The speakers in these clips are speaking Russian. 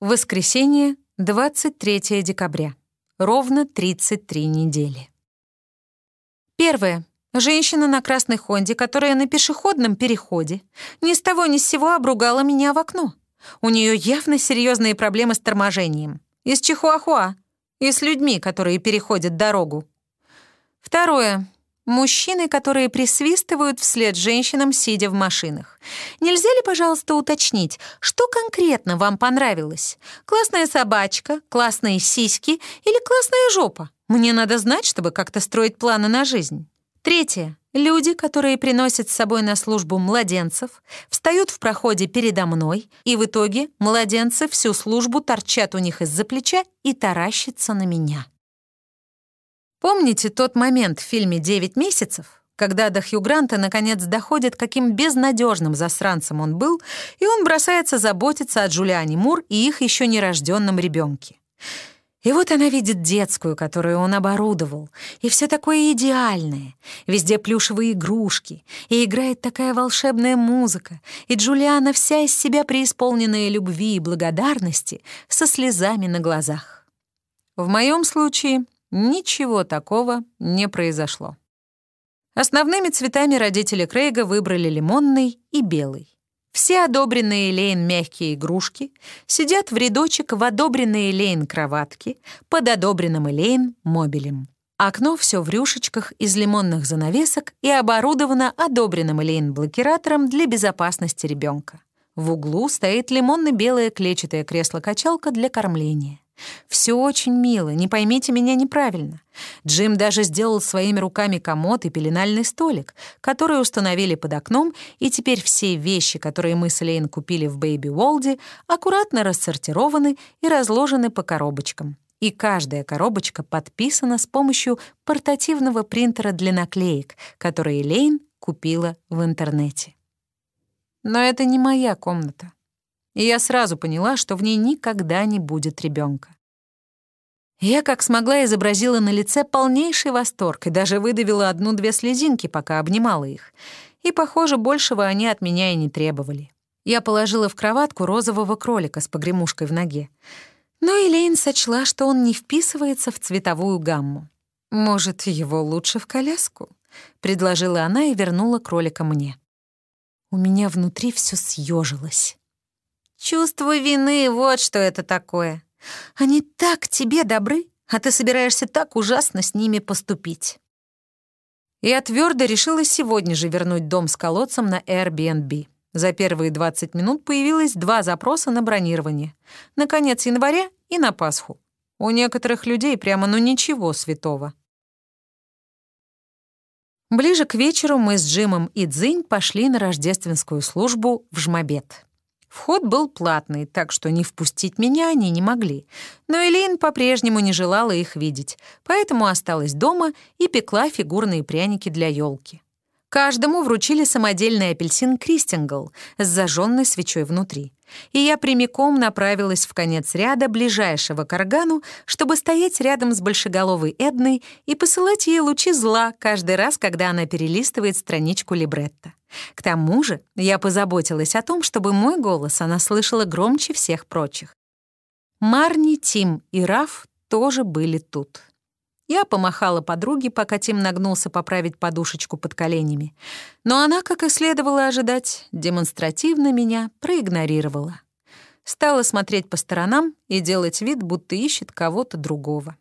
Воскресенье, 23 декабря. Ровно 33 недели. Первое. Женщина на красной Хонде, которая на пешеходном переходе ни с того ни с сего обругала меня в окно. У нее явно серьезные проблемы с торможением. Из Чихуахуа. И с людьми, которые переходят дорогу. Второе. Мужчины, которые присвистывают вслед женщинам, сидя в машинах. Нельзя ли, пожалуйста, уточнить, что конкретно вам понравилось? Классная собачка, классные сиськи или классная жопа? Мне надо знать, чтобы как-то строить планы на жизнь. Третье. Люди, которые приносят с собой на службу младенцев, встают в проходе передо мной, и в итоге младенцы всю службу торчат у них из-за плеча и таращатся на меня. Помните тот момент в фильме «Девять месяцев», когда до Хью Гранта наконец доходит, каким безнадежным засранцем он был, и он бросается заботиться о Джулиане Мур и их еще нерожденном ребенке. И вот она видит детскую, которую он оборудовал, и все такое идеальное. Везде плюшевые игрушки, и играет такая волшебная музыка, и Джулиана вся из себя преисполненная любви и благодарности, со слезами на глазах. В моем случае Ничего такого не произошло. Основными цветами родители Крейга выбрали лимонный и белый. Все одобренные Лейн мягкие игрушки сидят в рядочек в одобренные Лейн кроватки под одобренным Лейн мобилем. Окно все в рюшечках из лимонных занавесок и оборудовано одобренным Лейн блокиратором для безопасности ребенка. В углу стоит лимонно-белое клетчатое кресло-качалка для кормления. Все очень мило, не поймите меня неправильно. Джим даже сделал своими руками комод и пеленальный столик, которые установили под окном, и теперь все вещи, которые мы с Лейн купили в Бэйби Уолде, аккуратно рассортированы и разложены по коробочкам. И каждая коробочка подписана с помощью портативного принтера для наклеек, который Лейн купила в интернете. Но это не моя комната и я сразу поняла, что в ней никогда не будет ребенка. Я как смогла изобразила на лице полнейший восторг и даже выдавила одну-две слезинки, пока обнимала их. И, похоже, большего они от меня и не требовали. Я положила в кроватку розового кролика с погремушкой в ноге. Но Элейн сочла, что он не вписывается в цветовую гамму. «Может, его лучше в коляску?» — предложила она и вернула кролика мне. У меня внутри все съежилось. Чувство вины — вот что это такое. Они так тебе добры, а ты собираешься так ужасно с ними поступить. Я твердо решила сегодня же вернуть дом с колодцем на Airbnb. За первые 20 минут появилось два запроса на бронирование. На конец января и на Пасху. У некоторых людей прямо ну ничего святого. Ближе к вечеру мы с Джимом и Дзинь пошли на рождественскую службу в Жмобет. Вход был платный, так что не впустить меня они не могли. Но Элейн по-прежнему не желала их видеть, поэтому осталась дома и пекла фигурные пряники для елки. Каждому вручили самодельный апельсин Кристингл с зажженной свечой внутри. И я прямиком направилась в конец ряда ближайшего к органу, чтобы стоять рядом с большеголовой Эдной и посылать ей лучи зла каждый раз, когда она перелистывает страничку либретто. К тому же я позаботилась о том, чтобы мой голос она слышала громче всех прочих. Марни, Тим и Раф тоже были тут. Я помахала подруге, пока Тим нагнулся поправить подушечку под коленями. Но она, как и следовало ожидать, демонстративно меня проигнорировала. Стала смотреть по сторонам и делать вид, будто ищет кого-то другого.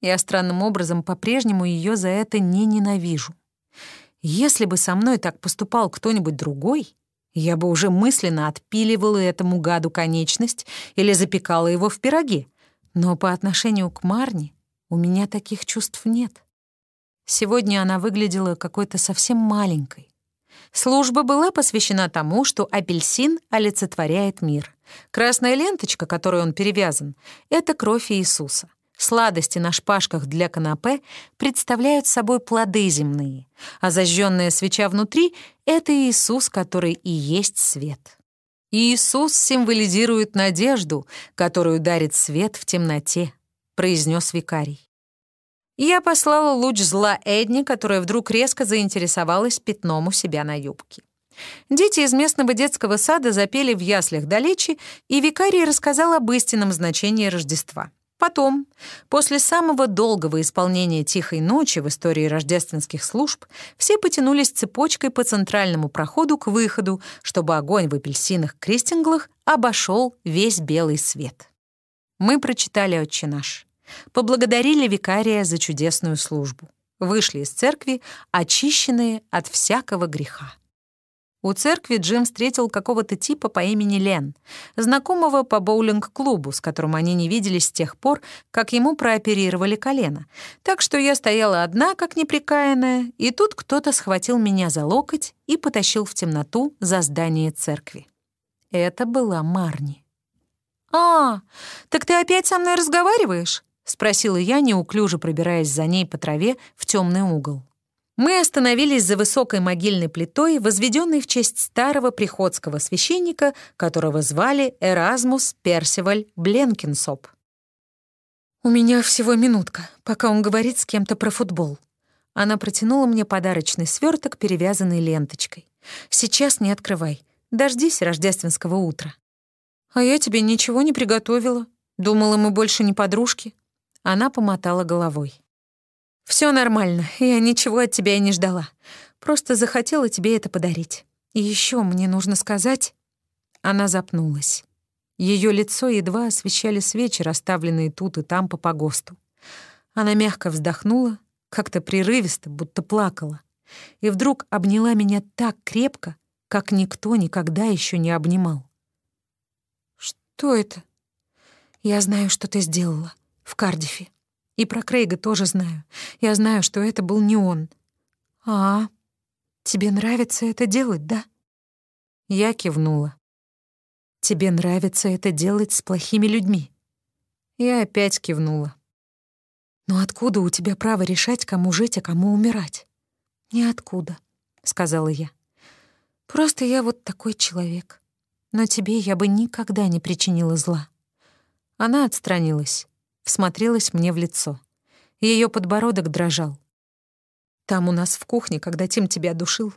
Я странным образом по-прежнему ее за это не ненавижу. Если бы со мной так поступал кто-нибудь другой, я бы уже мысленно отпиливала этому гаду конечность или запекала его в пироге. Но по отношению к Марне у меня таких чувств нет. Сегодня она выглядела какой-то совсем маленькой. Служба была посвящена тому, что апельсин олицетворяет мир. Красная ленточка, которой он перевязан, — это кровь Иисуса. Сладости на шпажках для канапе представляют собой плоды земные, а зажженная свеча внутри — это Иисус, который и есть свет. Иисус символизирует надежду, которую дарит свет в темноте, произнес викарий. Я послала луч зла Эдни, которая вдруг резко заинтересовалась пятном у себя на юбке. Дети из местного детского сада запели в яслях далече, и викарий рассказал об истинном значении Рождества. Потом, после самого долгого исполнения «Тихой ночи» в истории рождественских служб, все потянулись цепочкой по центральному проходу к выходу, чтобы огонь в апельсинах крестинглах обошел весь белый свет. Мы прочитали «Отче наш», поблагодарили викария за чудесную службу, вышли из церкви, очищенные от всякого греха. У церкви Джим встретил какого-то типа по имени Лен, знакомого по боулинг-клубу, с которым они не виделись с тех пор, как ему прооперировали колено. Так что я стояла одна, как неприкаянная, и тут кто-то схватил меня за локоть и потащил в темноту за здание церкви. Это была Марни. «А, так ты опять со мной разговариваешь?» — спросила я, неуклюже пробираясь за ней по траве в темный угол. Мы остановились за высокой могильной плитой, возведенной в честь старого приходского священника, которого звали Эразмус Персиваль Бленкинсоп. «У меня всего минутка, пока он говорит с кем-то про футбол». Она протянула мне подарочный сверток, перевязанный ленточкой. «Сейчас не открывай. Дождись рождественского утра». «А я тебе ничего не приготовила. Думала, мы больше не подружки». Она помотала головой. Все нормально, я ничего от тебя и не ждала. Просто захотела тебе это подарить. И еще мне нужно сказать...» Она запнулась. Ее лицо едва освещали свечи, расставленные тут и там по погосту. Она мягко вздохнула, как-то прерывисто, будто плакала, и вдруг обняла меня так крепко, как никто никогда еще не обнимал. «Что это?» «Я знаю, что ты сделала в Кардифе. И про Крейга тоже знаю. Я знаю, что это был не он. А, тебе нравится это делать, да? Я кивнула. Тебе нравится это делать с плохими людьми? Я опять кивнула. Но откуда у тебя право решать, кому жить, а кому умирать? Ниоткуда, сказала я. Просто я вот такой человек. Но тебе я бы никогда не причинила зла. Она отстранилась всмотрелась мне в лицо. Ее подбородок дрожал. Там у нас в кухне, когда Тим тебя душил,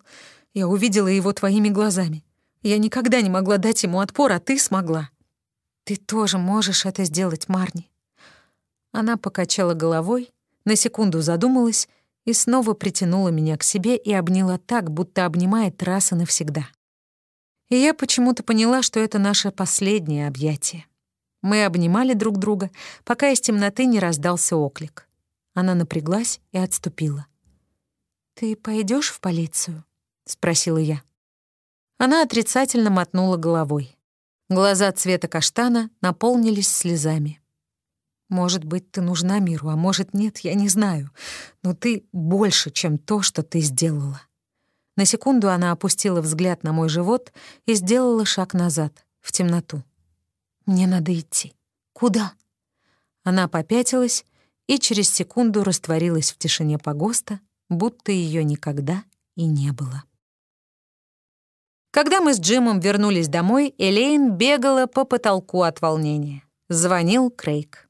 я увидела его твоими глазами. Я никогда не могла дать ему отпор, а ты смогла. Ты тоже можешь это сделать, Марни. Она покачала головой, на секунду задумалась и снова притянула меня к себе и обняла так, будто обнимает раз и навсегда. И я почему-то поняла, что это наше последнее объятие. Мы обнимали друг друга, пока из темноты не раздался оклик. Она напряглась и отступила. «Ты пойдешь в полицию?» — спросила я. Она отрицательно мотнула головой. Глаза цвета каштана наполнились слезами. «Может быть, ты нужна миру, а может, нет, я не знаю. Но ты больше, чем то, что ты сделала». На секунду она опустила взгляд на мой живот и сделала шаг назад, в темноту. Мне надо идти. Куда? Она попятилась и через секунду растворилась в тишине погоста, будто ее никогда и не было. Когда мы с Джимом вернулись домой, Элейн бегала по потолку от волнения. Звонил Крейг.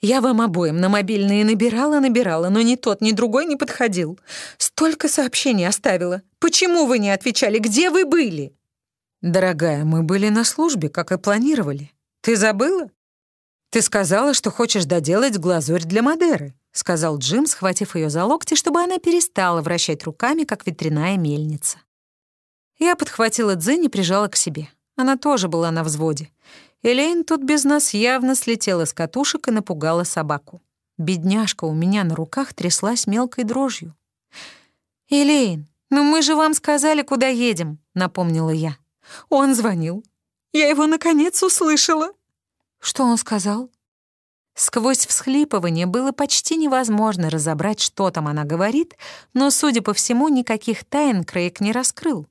«Я вам обоим на мобильные набирала-набирала, но ни тот, ни другой не подходил. Столько сообщений оставила. Почему вы не отвечали? Где вы были?» «Дорогая, мы были на службе, как и планировали. Ты забыла? Ты сказала, что хочешь доделать глазурь для Мадеры», — сказал Джим, схватив ее за локти, чтобы она перестала вращать руками, как ветряная мельница. Я подхватила Дзинь и прижала к себе. Она тоже была на взводе. Элейн тут без нас явно слетела с катушек и напугала собаку. Бедняжка у меня на руках тряслась мелкой дрожью. «Элейн, ну мы же вам сказали, куда едем», — напомнила я. Он звонил. Я его, наконец, услышала. Что он сказал? Сквозь всхлипывание было почти невозможно разобрать, что там она говорит, но, судя по всему, никаких тайн Крейг не раскрыл.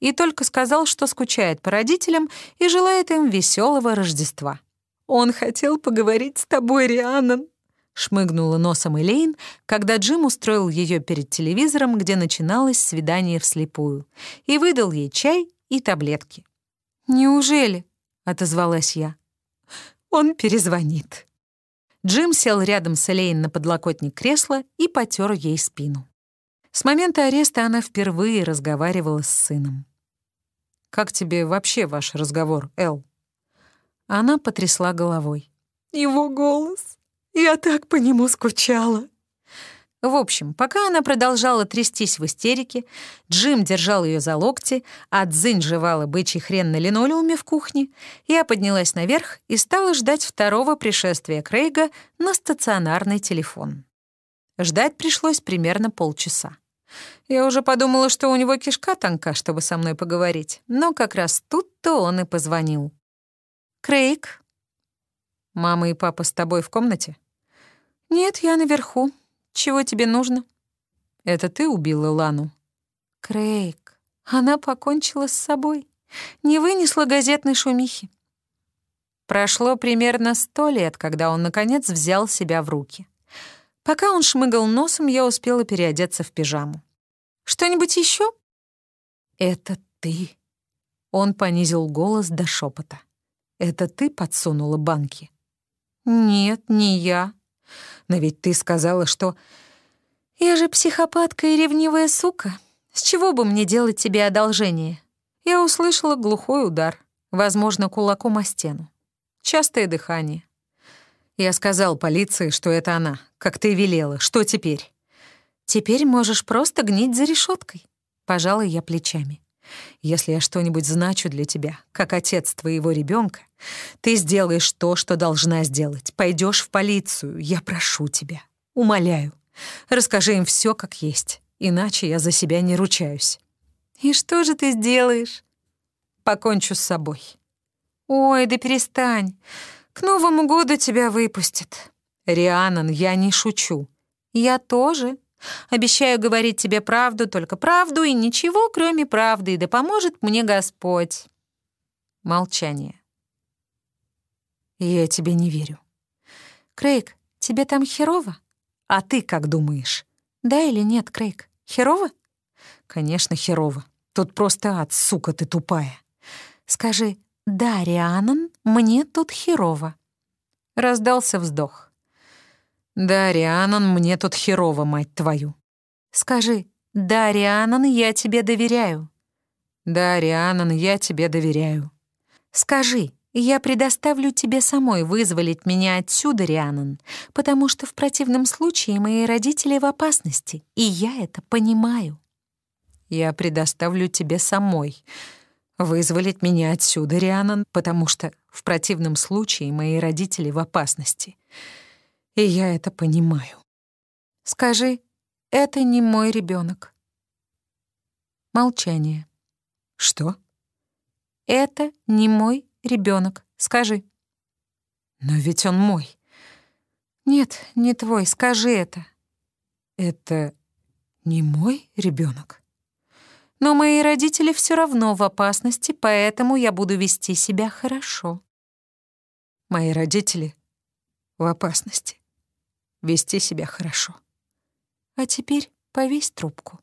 И только сказал, что скучает по родителям и желает им веселого Рождества. «Он хотел поговорить с тобой, Рианнан», — шмыгнула носом Элейн, когда Джим устроил ее перед телевизором, где начиналось свидание вслепую, и выдал ей чай и таблетки. «Неужели?» — отозвалась я. «Он перезвонит». Джим сел рядом с Элейн на подлокотник кресла и потер ей спину. С момента ареста она впервые разговаривала с сыном. «Как тебе вообще ваш разговор, Эл?» Она потрясла головой. «Его голос! Я так по нему скучала!» В общем, пока она продолжала трястись в истерике, Джим держал ее за локти, а Дзинь жевала бычий хрен на линолеуме в кухне, я поднялась наверх и стала ждать второго пришествия Крейга на стационарный телефон. Ждать пришлось примерно полчаса. Я уже подумала, что у него кишка тонка, чтобы со мной поговорить, но как раз тут-то он и позвонил. «Крейг?» «Мама и папа с тобой в комнате?» «Нет, я наверху. Чего тебе нужно?» «Это ты убила Лану?» «Крейг, она покончила с собой. Не вынесла газетной шумихи». Прошло примерно сто лет, когда он, наконец, взял себя в руки. Пока он шмыгал носом, я успела переодеться в пижаму. «Что-нибудь еще? «Это ты». Он понизил голос до шепота. «Это ты подсунула банки?» «Нет, не я. Но ведь ты сказала, что...» «Я же психопатка и ревнивая сука. С чего бы мне делать тебе одолжение?» Я услышала глухой удар, возможно, кулаком о стену. Частое дыхание. Я сказал полиции, что это она, как ты велела. Что теперь? Теперь можешь просто гнить за решеткой. Пожалуй, я плечами. Если я что-нибудь значу для тебя, как отец твоего ребенка, ты сделаешь то, что должна сделать. Пойдешь в полицию, я прошу тебя. Умоляю. Расскажи им все как есть, иначе я за себя не ручаюсь. И что же ты сделаешь? Покончу с собой. Ой, да перестань. К Новому году тебя выпустят. Рианан, я не шучу. Я тоже. Обещаю говорить тебе правду, только правду и ничего, кроме правды, и да поможет мне Господь. Молчание. Я тебе не верю. Крейг, тебе там херово? А ты как думаешь? Да или нет, Крейг? Херово? Конечно, херово. Тут просто ад, сука ты тупая. Скажи, «Да, Рианон, мне тут херово». Раздался вздох. «Да, Рианон, мне тут херово, мать твою». «Скажи, да, Рианон, я тебе доверяю». «Да, Рианон, я тебе доверяю». «Скажи, я предоставлю тебе самой вызволить меня отсюда, Рианон, потому что в противном случае мои родители в опасности, и я это понимаю». «Я предоставлю тебе самой», вызволить меня отсюда, Рианан, потому что в противном случае мои родители в опасности. И я это понимаю. Скажи, это не мой ребенок. Молчание. Что? Это не мой ребенок. Скажи. Но ведь он мой. Нет, не твой. Скажи это. Это не мой ребенок. Но мои родители все равно в опасности, поэтому я буду вести себя хорошо. Мои родители в опасности. Вести себя хорошо. А теперь повесь трубку.